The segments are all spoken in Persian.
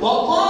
Qual?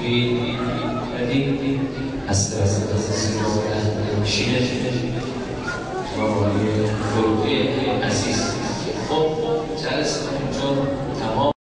ادي السلاسل شيلة فروقية أسيس خب جلس